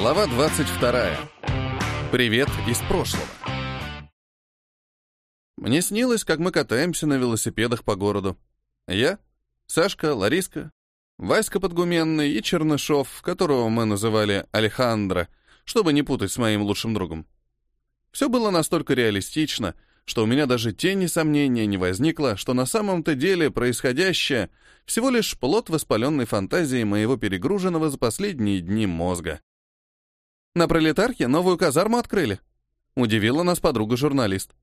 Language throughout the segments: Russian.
Глава 22. Привет из прошлого. Мне снилось, как мы катаемся на велосипедах по городу. Я, Сашка, Лариска, Васька Подгуменный и Чернышов, которого мы называли Алехандро, чтобы не путать с моим лучшим другом. Все было настолько реалистично, что у меня даже тени сомнения не возникло, что на самом-то деле происходящее всего лишь плод воспаленной фантазии моего перегруженного за последние дни мозга. На пролетарке новую казарму открыли. Удивила нас подруга-журналист.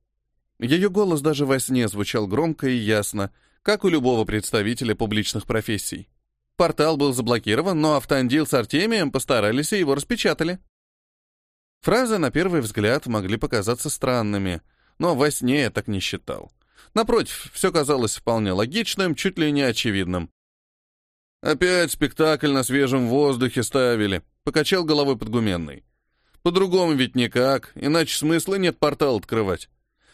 Ее голос даже во сне звучал громко и ясно, как у любого представителя публичных профессий. Портал был заблокирован, но автандил с Артемием постарались и его распечатали. Фразы, на первый взгляд, могли показаться странными, но во сне я так не считал. Напротив, все казалось вполне логичным, чуть ли не очевидным. «Опять спектакль на свежем воздухе ставили», — покачал головой подгуменный. «По-другому ведь никак, иначе смысла нет портал открывать.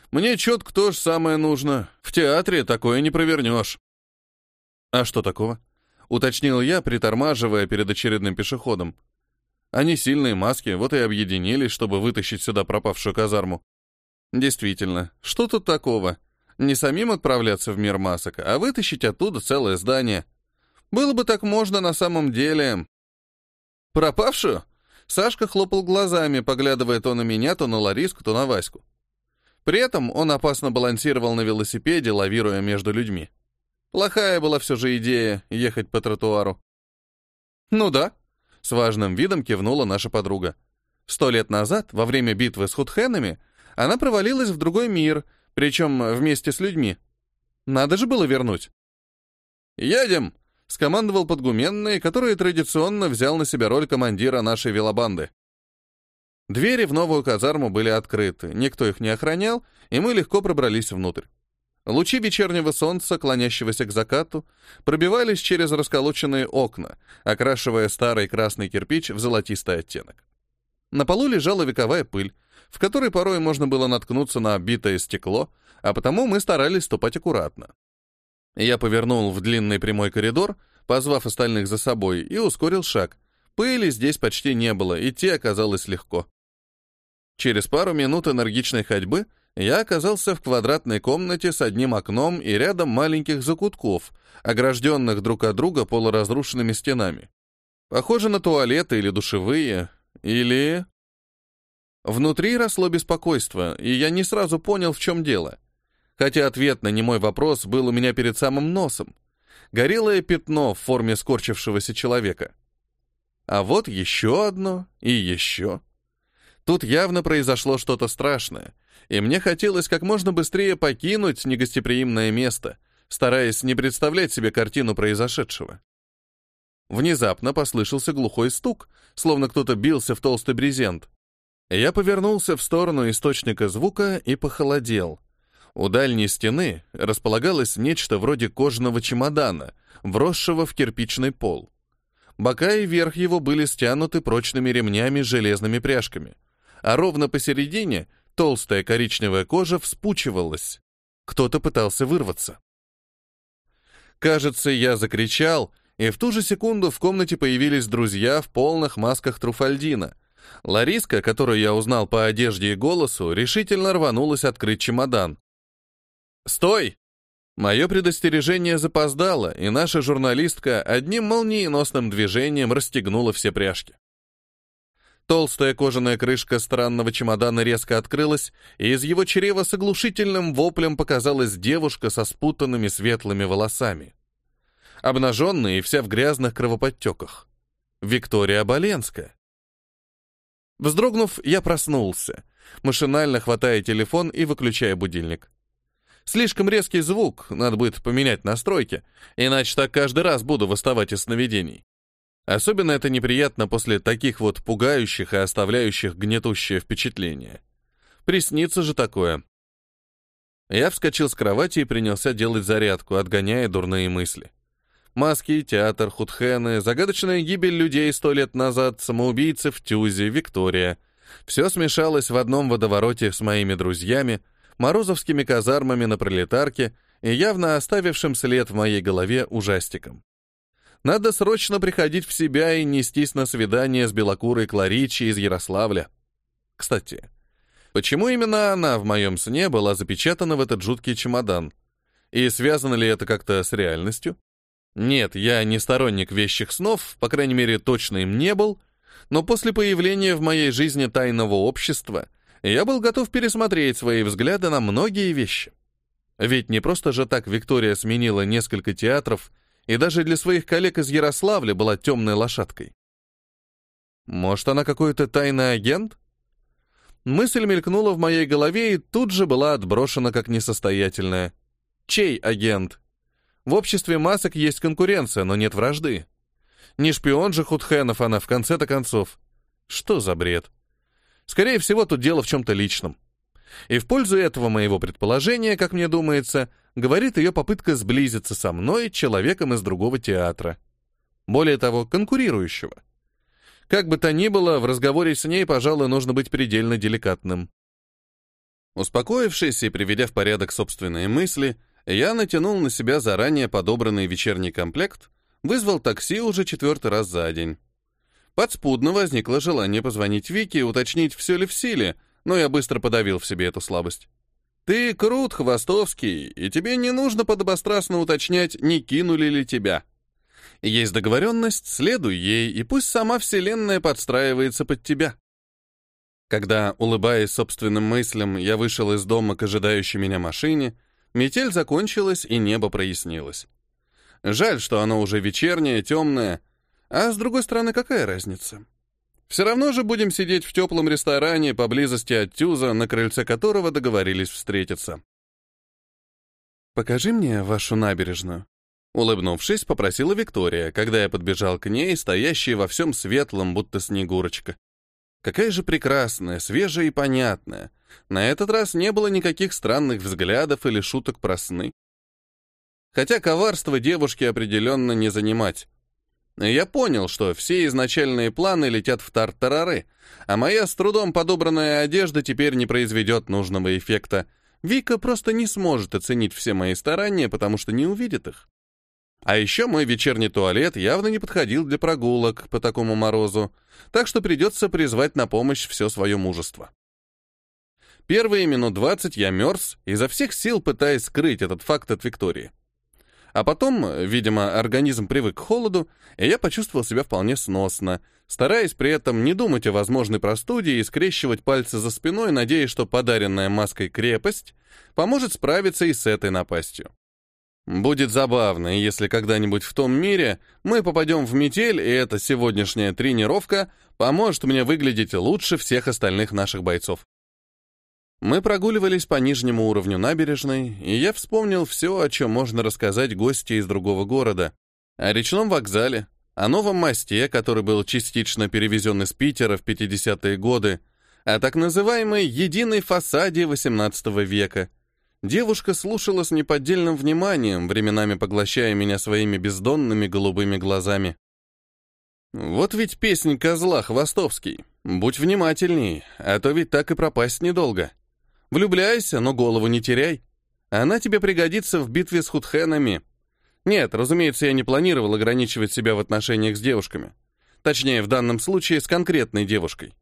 Мне четко то же самое нужно. В театре такое не провернешь». «А что такого?» — уточнил я, притормаживая перед очередным пешеходом. Они сильные маски, вот и объединились, чтобы вытащить сюда пропавшую казарму. Действительно, что тут такого? Не самим отправляться в мир масок, а вытащить оттуда целое здание. Было бы так можно на самом деле. Пропавшую? Сашка хлопал глазами, поглядывая то на меня, то на Лариску, то на Ваську. При этом он опасно балансировал на велосипеде, лавируя между людьми. Плохая была все же идея ехать по тротуару. «Ну да», — с важным видом кивнула наша подруга. Сто лет назад, во время битвы с худхенами, она провалилась в другой мир, причем вместе с людьми. Надо же было вернуть. «Едем!» Скомандовал подгуменный, который традиционно взял на себя роль командира нашей велобанды. Двери в новую казарму были открыты, никто их не охранял, и мы легко пробрались внутрь. Лучи вечернего солнца, клонящегося к закату, пробивались через расколоченные окна, окрашивая старый красный кирпич в золотистый оттенок. На полу лежала вековая пыль, в которой порой можно было наткнуться на оббитое стекло, а потому мы старались ступать аккуратно. Я повернул в длинный прямой коридор, позвав остальных за собой, и ускорил шаг. Пыли здесь почти не было, идти оказалось легко. Через пару минут энергичной ходьбы я оказался в квадратной комнате с одним окном и рядом маленьких закутков, огражденных друг от друга полуразрушенными стенами. Похоже на туалеты или душевые, или... Внутри росло беспокойство, и я не сразу понял, в чем дело — хотя ответ на немой вопрос был у меня перед самым носом. Горелое пятно в форме скорчившегося человека. А вот еще одно и еще. Тут явно произошло что-то страшное, и мне хотелось как можно быстрее покинуть негостеприимное место, стараясь не представлять себе картину произошедшего. Внезапно послышался глухой стук, словно кто-то бился в толстый брезент. Я повернулся в сторону источника звука и похолодел — у дальней стены располагалось нечто вроде кожаного чемодана, вросшего в кирпичный пол. Бока и верх его были стянуты прочными ремнями с железными пряжками, а ровно посередине толстая коричневая кожа вспучивалась. Кто-то пытался вырваться. Кажется, я закричал, и в ту же секунду в комнате появились друзья в полных масках Труфальдина. Лариска, которую я узнал по одежде и голосу, решительно рванулась открыть чемодан. «Стой!» Мое предостережение запоздало, и наша журналистка одним молниеносным движением расстегнула все пряжки. Толстая кожаная крышка странного чемодана резко открылась, и из его чрева с оглушительным воплем показалась девушка со спутанными светлыми волосами. Обнаженная и вся в грязных кровоподтеках. Виктория Боленская. Вздрогнув, я проснулся, машинально хватая телефон и выключая будильник. Слишком резкий звук, надо будет поменять настройки, иначе так каждый раз буду восставать из сновидений. Особенно это неприятно после таких вот пугающих и оставляющих гнетущее впечатление. Приснится же такое. Я вскочил с кровати и принялся делать зарядку, отгоняя дурные мысли. Маски, театр, худхены, загадочная гибель людей сто лет назад, самоубийцы в Тюзе, Виктория. Все смешалось в одном водовороте с моими друзьями, морозовскими казармами на пролетарке и явно оставившим след в моей голове ужастиком. Надо срочно приходить в себя и нестись на свидание с белокурой Кларичи из Ярославля. Кстати, почему именно она в моем сне была запечатана в этот жуткий чемодан? И связано ли это как-то с реальностью? Нет, я не сторонник вещих снов, по крайней мере, точно им не был, но после появления в моей жизни тайного общества я был готов пересмотреть свои взгляды на многие вещи. Ведь не просто же так Виктория сменила несколько театров и даже для своих коллег из Ярославля была темной лошадкой. Может, она какой-то тайный агент? Мысль мелькнула в моей голове и тут же была отброшена как несостоятельная. Чей агент? В обществе масок есть конкуренция, но нет вражды. Не шпион же Худхенов она в конце-то концов. Что за бред? Скорее всего, тут дело в чем-то личном. И в пользу этого моего предположения, как мне думается, говорит ее попытка сблизиться со мной, человеком из другого театра. Более того, конкурирующего. Как бы то ни было, в разговоре с ней, пожалуй, нужно быть предельно деликатным. Успокоившись и приведя в порядок собственные мысли, я натянул на себя заранее подобранный вечерний комплект, вызвал такси уже четвертый раз за день. Подспудно возникло желание позвонить Вике и уточнить, все ли в силе, но я быстро подавил в себе эту слабость. Ты крут, Хвостовский, и тебе не нужно подобострастно уточнять, не кинули ли тебя. Есть договоренность, следуй ей, и пусть сама Вселенная подстраивается под тебя. Когда, улыбаясь собственным мыслям, я вышел из дома к ожидающей меня машине, метель закончилась и небо прояснилось. Жаль, что оно уже вечернее, темное, а с другой стороны, какая разница? Все равно же будем сидеть в теплом ресторане поблизости от Тюза, на крыльце которого договорились встретиться. «Покажи мне вашу набережную», — улыбнувшись, попросила Виктория, когда я подбежал к ней, стоящей во всем светлом, будто снегурочка. Какая же прекрасная, свежая и понятная. На этот раз не было никаких странных взглядов или шуток про сны. Хотя коварство девушки определенно не занимать. Я понял, что все изначальные планы летят в тартарары, а моя с трудом подобранная одежда теперь не произведет нужного эффекта. Вика просто не сможет оценить все мои старания, потому что не увидит их. А еще мой вечерний туалет явно не подходил для прогулок по такому морозу, так что придется призвать на помощь все свое мужество. Первые минут двадцать я мерз, изо всех сил пытаясь скрыть этот факт от Виктории. А потом, видимо, организм привык к холоду, и я почувствовал себя вполне сносно, стараясь при этом не думать о возможной простуде и скрещивать пальцы за спиной, надеясь, что подаренная маской крепость поможет справиться и с этой напастью. Будет забавно, если когда-нибудь в том мире мы попадем в метель, и эта сегодняшняя тренировка поможет мне выглядеть лучше всех остальных наших бойцов. Мы прогуливались по нижнему уровню набережной, и я вспомнил все, о чем можно рассказать гости из другого города. О речном вокзале, о новом мосте, который был частично перевезен из Питера в 50-е годы, о так называемой «единой фасаде» XVIII века. Девушка слушала с неподдельным вниманием, временами поглощая меня своими бездонными голубыми глазами. Вот ведь песня козла Хвостовский. Будь внимательней, а то ведь так и пропасть недолго. Влюбляйся, но голову не теряй. Она тебе пригодится в битве с худхенами. Нет, разумеется, я не планировал ограничивать себя в отношениях с девушками. Точнее, в данном случае с конкретной девушкой.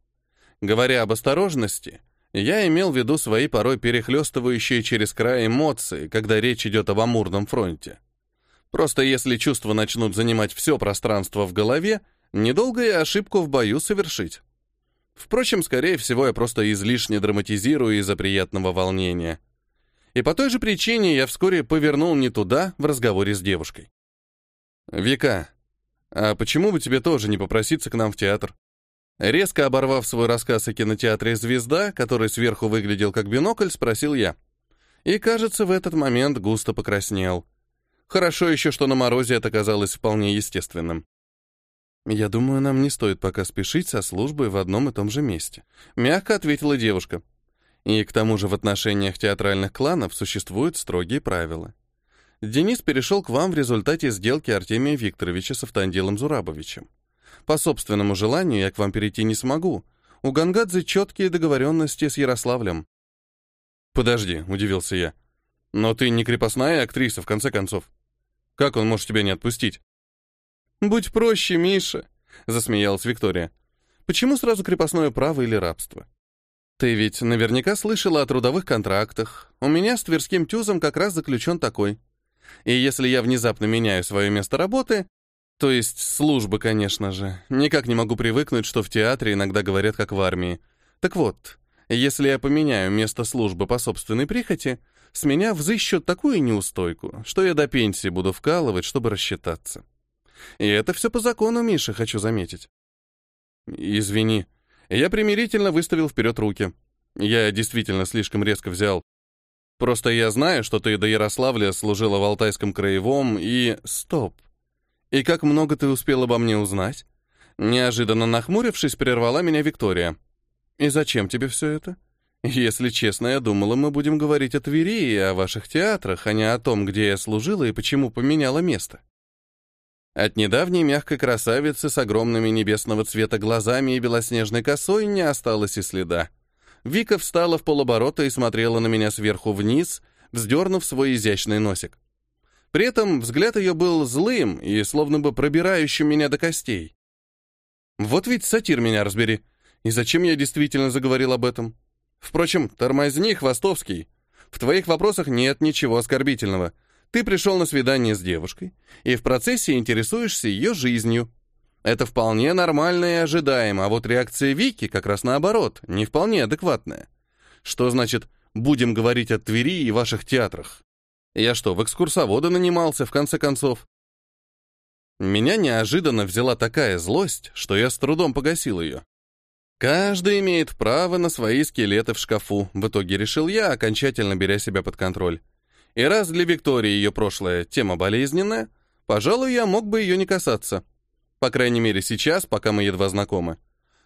Говоря об осторожности, я имел в виду свои порой перехлестывающие через край эмоции, когда речь идет об амурном фронте. Просто если чувства начнут занимать все пространство в голове, недолго и ошибку в бою совершить. Впрочем, скорее всего, я просто излишне драматизирую из-за приятного волнения. И по той же причине я вскоре повернул не туда в разговоре с девушкой. «Вика, а почему бы тебе тоже не попроситься к нам в театр?» Резко оборвав свой рассказ о кинотеатре «Звезда», который сверху выглядел как бинокль, спросил я. И, кажется, в этот момент густо покраснел. Хорошо еще, что на морозе это казалось вполне естественным. «Я думаю, нам не стоит пока спешить со службой в одном и том же месте», — мягко ответила девушка. «И к тому же в отношениях театральных кланов существуют строгие правила. Денис перешел к вам в результате сделки Артемия Викторовича с Автандилом Зурабовичем. По собственному желанию я к вам перейти не смогу. У Гангадзе четкие договоренности с Ярославлем». «Подожди», — удивился я. «Но ты не крепостная актриса, в конце концов. Как он может тебя не отпустить?» «Будь проще, Миша», — засмеялась Виктория. «Почему сразу крепостное право или рабство? Ты ведь наверняка слышала о трудовых контрактах. У меня с Тверским тюзом как раз заключен такой. И если я внезапно меняю свое место работы, то есть службы, конечно же, никак не могу привыкнуть, что в театре иногда говорят как в армии. Так вот, если я поменяю место службы по собственной прихоти, с меня взыщут такую неустойку, что я до пенсии буду вкалывать, чтобы рассчитаться. И это все по закону, Миша, хочу заметить. Извини. Я примирительно выставил вперед руки. Я действительно слишком резко взял. Просто я знаю, что ты до Ярославля служила в Алтайском краевом и... Стоп. И как много ты успел обо мне узнать? Неожиданно нахмурившись, прервала меня Виктория. И зачем тебе все это? Если честно, я думала, мы будем говорить о Твери и о ваших театрах, а не о том, где я служила и почему поменяла место. От недавней мягкой красавицы с огромными небесного цвета глазами и белоснежной косой не осталось и следа. Вика встала в полоборота и смотрела на меня сверху вниз, вздернув свой изящный носик. При этом взгляд ее был злым и словно бы пробирающим меня до костей. Вот ведь сатир меня разбери. И зачем я действительно заговорил об этом? Впрочем, тормозни, Хвостовский. В твоих вопросах нет ничего оскорбительного. Ты пришел на свидание с девушкой и в процессе интересуешься ее жизнью. Это вполне нормально и ожидаемо, а вот реакция Вики как раз наоборот, не вполне адекватная. Что значит «будем говорить о Твери и ваших театрах»? Я что, в экскурсоводы нанимался, в конце концов? Меня неожиданно взяла такая злость, что я с трудом погасил ее. Каждый имеет право на свои скелеты в шкафу, в итоге решил я, окончательно беря себя под контроль. И раз для Виктории ее прошлое тема болезненная, пожалуй, я мог бы ее не касаться. По крайней мере, сейчас, пока мы едва знакомы.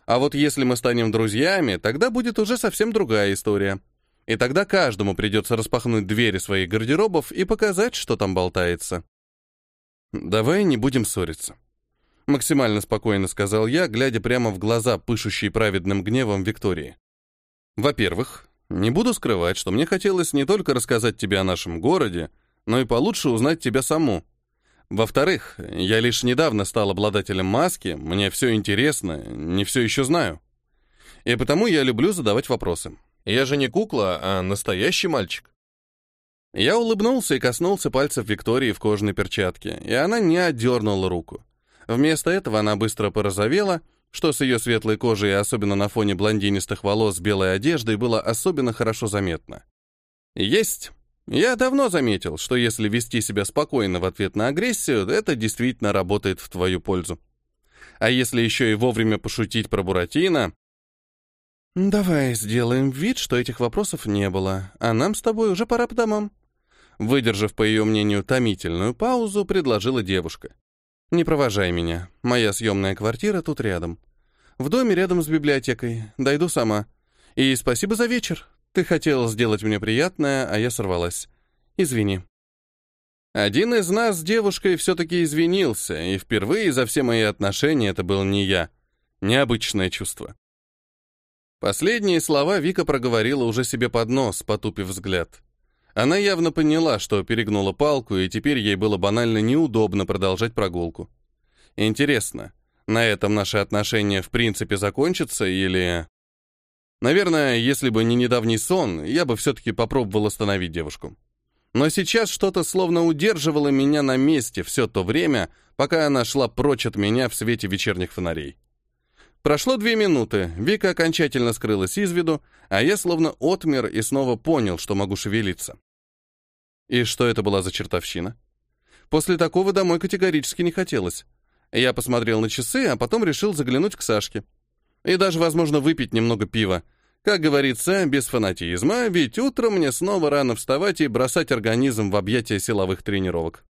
А вот если мы станем друзьями, тогда будет уже совсем другая история. И тогда каждому придется распахнуть двери своих гардеробов и показать, что там болтается. «Давай не будем ссориться», — максимально спокойно сказал я, глядя прямо в глаза, пышущей праведным гневом Виктории. «Во-первых, не буду скрывать, что мне хотелось не только рассказать тебе о нашем городе, но и получше узнать тебя саму. Во-вторых, я лишь недавно стал обладателем маски, мне все интересно, не все еще знаю. И потому я люблю задавать вопросы. Я же не кукла, а настоящий мальчик. Я улыбнулся и коснулся пальцев Виктории в кожаной перчатке, и она не отдернула руку. Вместо этого она быстро порозовела, что с ее светлой кожей и особенно на фоне блондинистых волос белой одеждой было особенно хорошо заметно. Есть. Я давно заметил, что если вести себя спокойно в ответ на агрессию, это действительно работает в твою пользу. А если еще и вовремя пошутить про Буратино, «Давай сделаем вид, что этих вопросов не было, а нам с тобой уже пора по домам». Выдержав, по ее мнению, томительную паузу, предложила девушка. «Не провожай меня. Моя съемная квартира тут рядом. В доме рядом с библиотекой. Дойду сама. И спасибо за вечер. Ты хотел сделать мне приятное, а я сорвалась. Извини». Один из нас с девушкой все-таки извинился, и впервые за все мои отношения это был не я. Необычное чувство. Последние слова Вика проговорила уже себе под нос, потупив взгляд. Она явно поняла, что перегнула палку, и теперь ей было банально неудобно продолжать прогулку. Интересно, на этом наши отношения в принципе закончатся или... Наверное, если бы не недавний сон, я бы все-таки попробовал остановить девушку. Но сейчас что-то словно удерживало меня на месте все то время, пока она шла прочь от меня в свете вечерних фонарей. Прошло две минуты, Вика окончательно скрылась из виду, а я словно отмер и снова понял, что могу шевелиться. И что это была за чертовщина? После такого домой категорически не хотелось. Я посмотрел на часы, а потом решил заглянуть к Сашке. И даже, возможно, выпить немного пива. Как говорится, без фанатизма, ведь утром мне снова рано вставать и бросать организм в объятия силовых тренировок.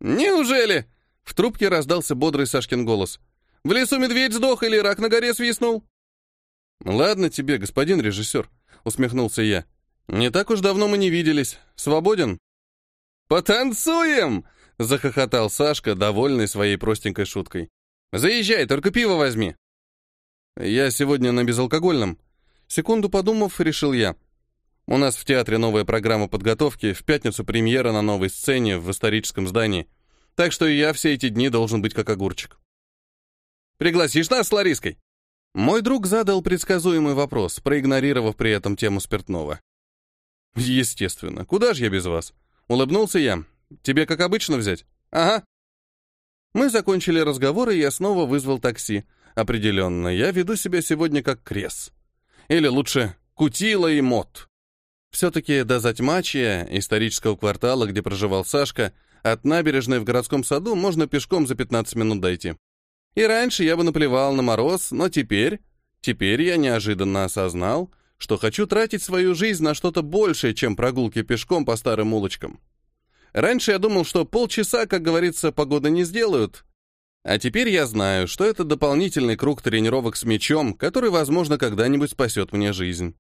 «Неужели?» — в трубке раздался бодрый Сашкин голос — в лесу медведь сдох или рак на горе свистнул?» «Ладно тебе, господин режиссер», — усмехнулся я. «Не так уж давно мы не виделись. Свободен?» «Потанцуем!» — захохотал Сашка, довольный своей простенькой шуткой. «Заезжай, только пиво возьми». «Я сегодня на безалкогольном». Секунду подумав, решил я. «У нас в театре новая программа подготовки, в пятницу премьера на новой сцене в историческом здании. Так что я все эти дни должен быть как огурчик. «Пригласишь нас с Лариской?» Мой друг задал предсказуемый вопрос, проигнорировав при этом тему спиртного. «Естественно. Куда же я без вас?» Улыбнулся я. «Тебе как обычно взять?» «Ага». Мы закончили разговор, и я снова вызвал такси. Определенно, я веду себя сегодня как крес. Или лучше, кутила и мод. Все-таки до Затьмачья, исторического квартала, где проживал Сашка, от набережной в городском саду можно пешком за 15 минут дойти. И раньше я бы наплевал на мороз, но теперь... Теперь я неожиданно осознал, что хочу тратить свою жизнь на что-то большее, чем прогулки пешком по старым улочкам. Раньше я думал, что полчаса, как говорится, погода не сделают. А теперь я знаю, что это дополнительный круг тренировок с мячом, который, возможно, когда-нибудь спасет мне жизнь.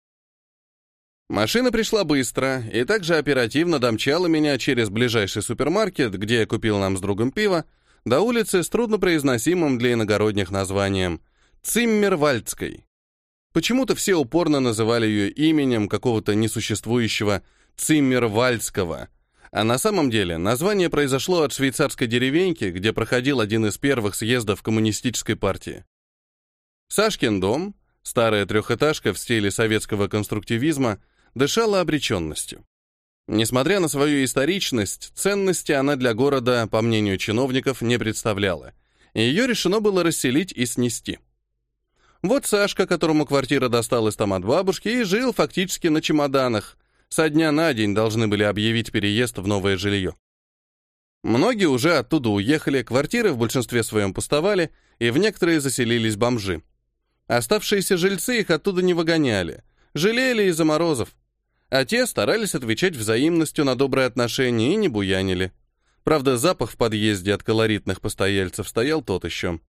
Машина пришла быстро и также оперативно домчала меня через ближайший супермаркет, где я купил нам с другом пиво, до улицы с труднопроизносимым для иногородних названием Циммервальдской. Почему-то все упорно называли ее именем какого-то несуществующего Циммервальдского, а на самом деле название произошло от швейцарской деревеньки, где проходил один из первых съездов коммунистической партии. Сашкин дом, старая трехэтажка в стиле советского конструктивизма, дышала обреченностью. Несмотря на свою историчность, ценности она для города, по мнению чиновников, не представляла, ее решено было расселить и снести. Вот Сашка, которому квартира досталась там от бабушки, и жил фактически на чемоданах. Со дня на день должны были объявить переезд в новое жилье. Многие уже оттуда уехали, квартиры в большинстве своем пустовали, и в некоторые заселились бомжи. Оставшиеся жильцы их оттуда не выгоняли, жалели из-за морозов а те старались отвечать взаимностью на добрые отношения и не буянили. Правда, запах в подъезде от колоритных постояльцев стоял тот еще.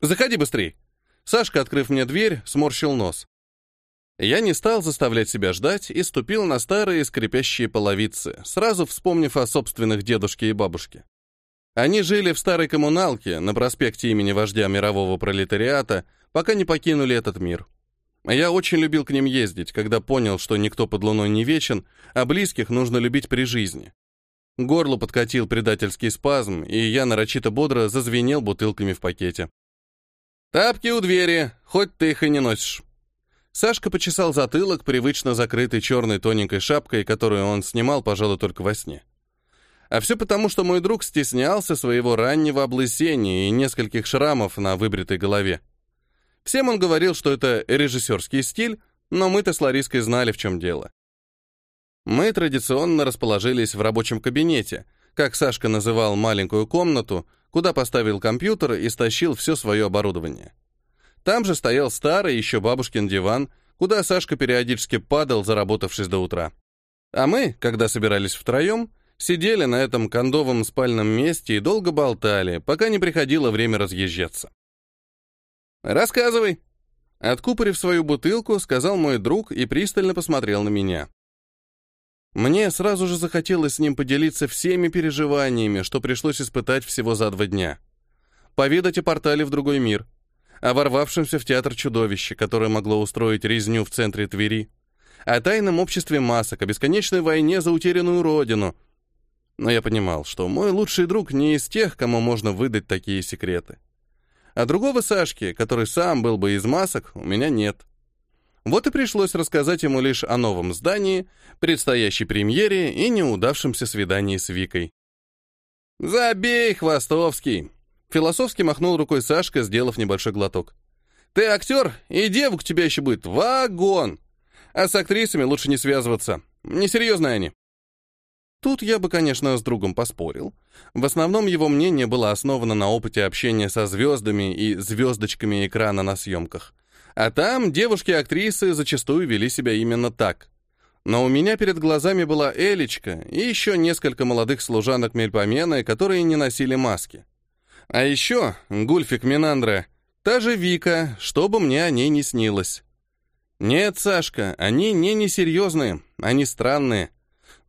«Заходи быстрей!» Сашка, открыв мне дверь, сморщил нос. Я не стал заставлять себя ждать и ступил на старые скрипящие половицы, сразу вспомнив о собственных дедушке и бабушке. Они жили в старой коммуналке на проспекте имени вождя мирового пролетариата, пока не покинули этот мир. Я очень любил к ним ездить, когда понял, что никто под луной не вечен, а близких нужно любить при жизни. Горло подкатил предательский спазм, и я нарочито бодро зазвенел бутылками в пакете. «Тапки у двери, хоть ты их и не носишь». Сашка почесал затылок, привычно закрытый черной тоненькой шапкой, которую он снимал, пожалуй, только во сне. А все потому, что мой друг стеснялся своего раннего облысения и нескольких шрамов на выбритой голове. Всем он говорил, что это режиссерский стиль, но мы-то с Лариской знали, в чем дело. Мы традиционно расположились в рабочем кабинете, как Сашка называл маленькую комнату, куда поставил компьютер и стащил все свое оборудование. Там же стоял старый еще бабушкин диван, куда Сашка периодически падал, заработавшись до утра. А мы, когда собирались втроем, сидели на этом кондовом спальном месте и долго болтали, пока не приходило время разъезжаться. «Рассказывай!» Откупорив свою бутылку, сказал мой друг и пристально посмотрел на меня. Мне сразу же захотелось с ним поделиться всеми переживаниями, что пришлось испытать всего за два дня. Поведать о портале в другой мир, о ворвавшемся в театр чудовище, которое могло устроить резню в центре Твери, о тайном обществе масок, о бесконечной войне за утерянную родину. Но я понимал, что мой лучший друг не из тех, кому можно выдать такие секреты. А другого Сашки, который сам был бы из масок, у меня нет. Вот и пришлось рассказать ему лишь о новом здании, предстоящей премьере и неудавшемся свидании с Викой. «Забей, Хвостовский!» Философски махнул рукой Сашка, сделав небольшой глоток. «Ты актер, и девок тебя еще будет вагон! А с актрисами лучше не связываться. Несерьезные они». Тут я бы, конечно, с другом поспорил. В основном его мнение было основано на опыте общения со звездами и звездочками экрана на съемках. А там девушки-актрисы зачастую вели себя именно так. Но у меня перед глазами была Элечка и еще несколько молодых служанок Мельпомены, которые не носили маски. А еще Гульфик Минандра, та же Вика, чтобы мне о ней не снилось. Нет, Сашка, они не несерьезные, они странные.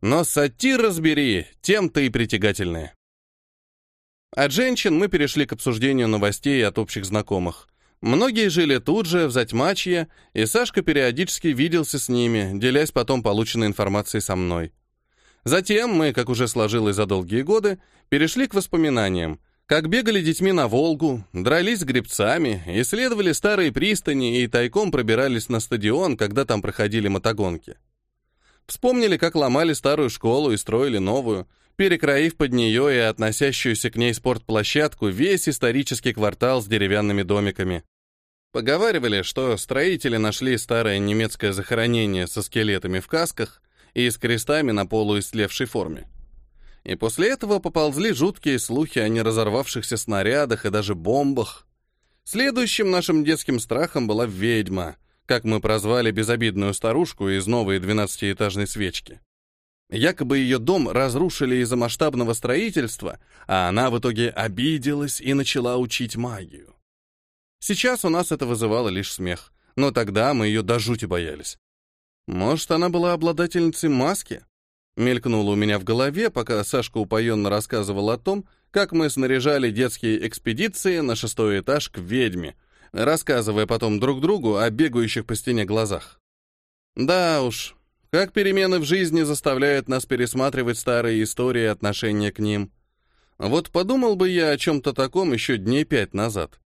Но сатир разбери, тем-то и притягательные. От женщин мы перешли к обсуждению новостей от общих знакомых. Многие жили тут же, в Затьмачье, и Сашка периодически виделся с ними, делясь потом полученной информацией со мной. Затем мы, как уже сложилось за долгие годы, перешли к воспоминаниям, как бегали детьми на Волгу, дрались с гребцами, исследовали старые пристани и тайком пробирались на стадион, когда там проходили мотогонки. Вспомнили, как ломали старую школу и строили новую, перекроив под нее и относящуюся к ней спортплощадку весь исторический квартал с деревянными домиками. Поговаривали, что строители нашли старое немецкое захоронение со скелетами в касках и с крестами на полуистлевшей форме. И после этого поползли жуткие слухи о неразорвавшихся снарядах и даже бомбах. Следующим нашим детским страхом была ведьма, как мы прозвали безобидную старушку из новой двенадцатиэтажной свечки. Якобы ее дом разрушили из-за масштабного строительства, а она в итоге обиделась и начала учить магию. Сейчас у нас это вызывало лишь смех, но тогда мы ее до жути боялись. Может, она была обладательницей маски? Мелькнуло у меня в голове, пока Сашка упоенно рассказывал о том, как мы снаряжали детские экспедиции на шестой этаж к ведьме, рассказывая потом друг другу о бегающих по стене глазах. Да уж, как перемены в жизни заставляют нас пересматривать старые истории и отношения к ним. Вот подумал бы я о чем-то таком еще дней пять назад.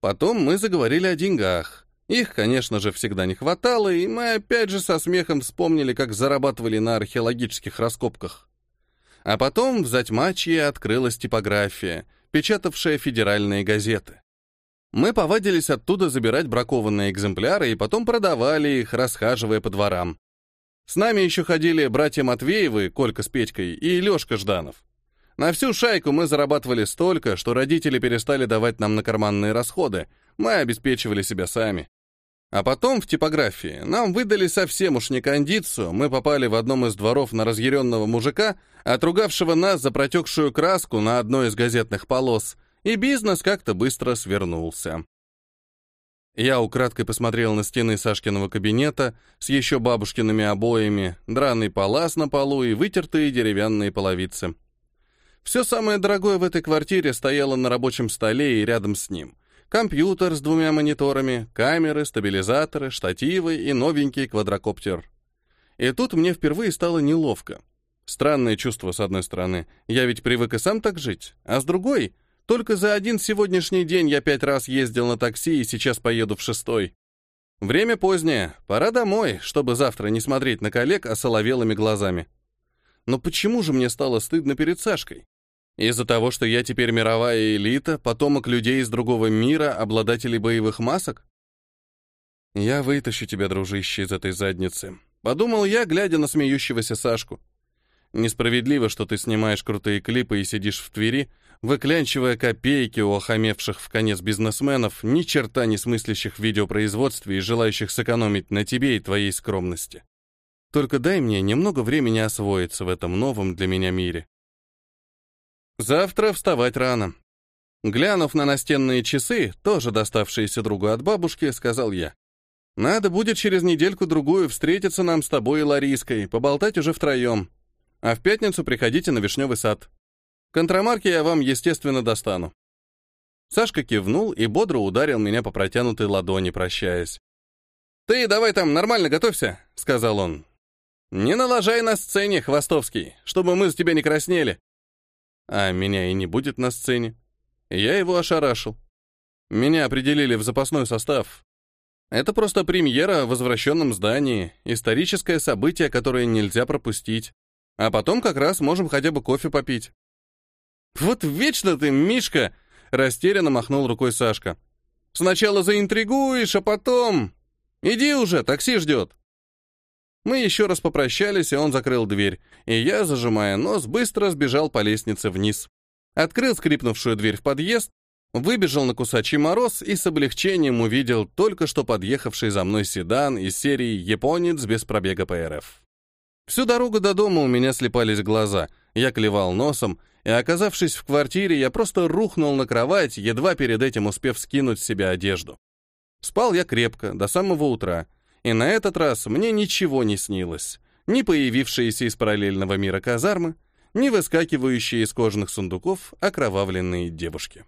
Потом мы заговорили о деньгах. Их, конечно же, всегда не хватало, и мы опять же со смехом вспомнили, как зарабатывали на археологических раскопках. А потом в Затьмачье открылась типография, печатавшая федеральные газеты. Мы повадились оттуда забирать бракованные экземпляры и потом продавали их, расхаживая по дворам. С нами еще ходили братья Матвеевы, Колька с Петькой, и Лешка Жданов. На всю шайку мы зарабатывали столько, что родители перестали давать нам на карманные расходы, мы обеспечивали себя сами. А потом в типографии нам выдали совсем уж не кондицию, мы попали в одном из дворов на разъяренного мужика, отругавшего нас за протекшую краску на одной из газетных полос, и бизнес как-то быстро свернулся. Я украдкой посмотрел на стены Сашкиного кабинета с еще бабушкиными обоями, драный палас на полу и вытертые деревянные половицы. Все самое дорогое в этой квартире стояло на рабочем столе и рядом с ним. Компьютер с двумя мониторами, камеры, стабилизаторы, штативы и новенький квадрокоптер. И тут мне впервые стало неловко. Странное чувство, с одной стороны. Я ведь привык и сам так жить. А с другой — только за один сегодняшний день я пять раз ездил на такси и сейчас поеду в шестой. Время позднее, пора домой, чтобы завтра не смотреть на коллег осоловелыми глазами. Но почему же мне стало стыдно перед Сашкой? Из-за того, что я теперь мировая элита, потомок людей из другого мира, обладателей боевых масок? Я вытащу тебя, дружище, из этой задницы. Подумал я, глядя на смеющегося Сашку. Несправедливо, что ты снимаешь крутые клипы и сидишь в Твери, выклянчивая копейки у охамевших в конец бизнесменов, ни черта не смыслящих в видеопроизводстве и желающих сэкономить на тебе и твоей скромности. Только дай мне немного времени освоиться в этом новом для меня мире. Завтра вставать рано. Глянув на настенные часы, тоже доставшиеся другу от бабушки, сказал я. Надо будет через недельку-другую встретиться нам с тобой и Лариской, поболтать уже втроем. А в пятницу приходите на Вишневый сад. Контрамарки я вам, естественно, достану». Сашка кивнул и бодро ударил меня по протянутой ладони, прощаясь. «Ты давай там нормально готовься», — сказал он. «Не налажай на сцене, Хвостовский, чтобы мы с тебя не краснели». А меня и не будет на сцене. Я его ошарашил. Меня определили в запасной состав. Это просто премьера в возвращенном здании, историческое событие, которое нельзя пропустить. А потом как раз можем хотя бы кофе попить. «Вот вечно ты, Мишка!» — растерянно махнул рукой Сашка. «Сначала заинтригуешь, а потом... Иди уже, такси ждет!» Мы еще раз попрощались, и он закрыл дверь, и я, зажимая нос, быстро сбежал по лестнице вниз. Открыл скрипнувшую дверь в подъезд, выбежал на кусачий мороз и с облегчением увидел только что подъехавший за мной седан из серии «Японец без пробега ПРФ». Всю дорогу до дома у меня слепались глаза, я клевал носом, и, оказавшись в квартире, я просто рухнул на кровать, едва перед этим успев скинуть с себя одежду. Спал я крепко, до самого утра, и на этот раз мне ничего не снилось. Ни появившиеся из параллельного мира казармы, ни выскакивающие из кожаных сундуков окровавленные девушки.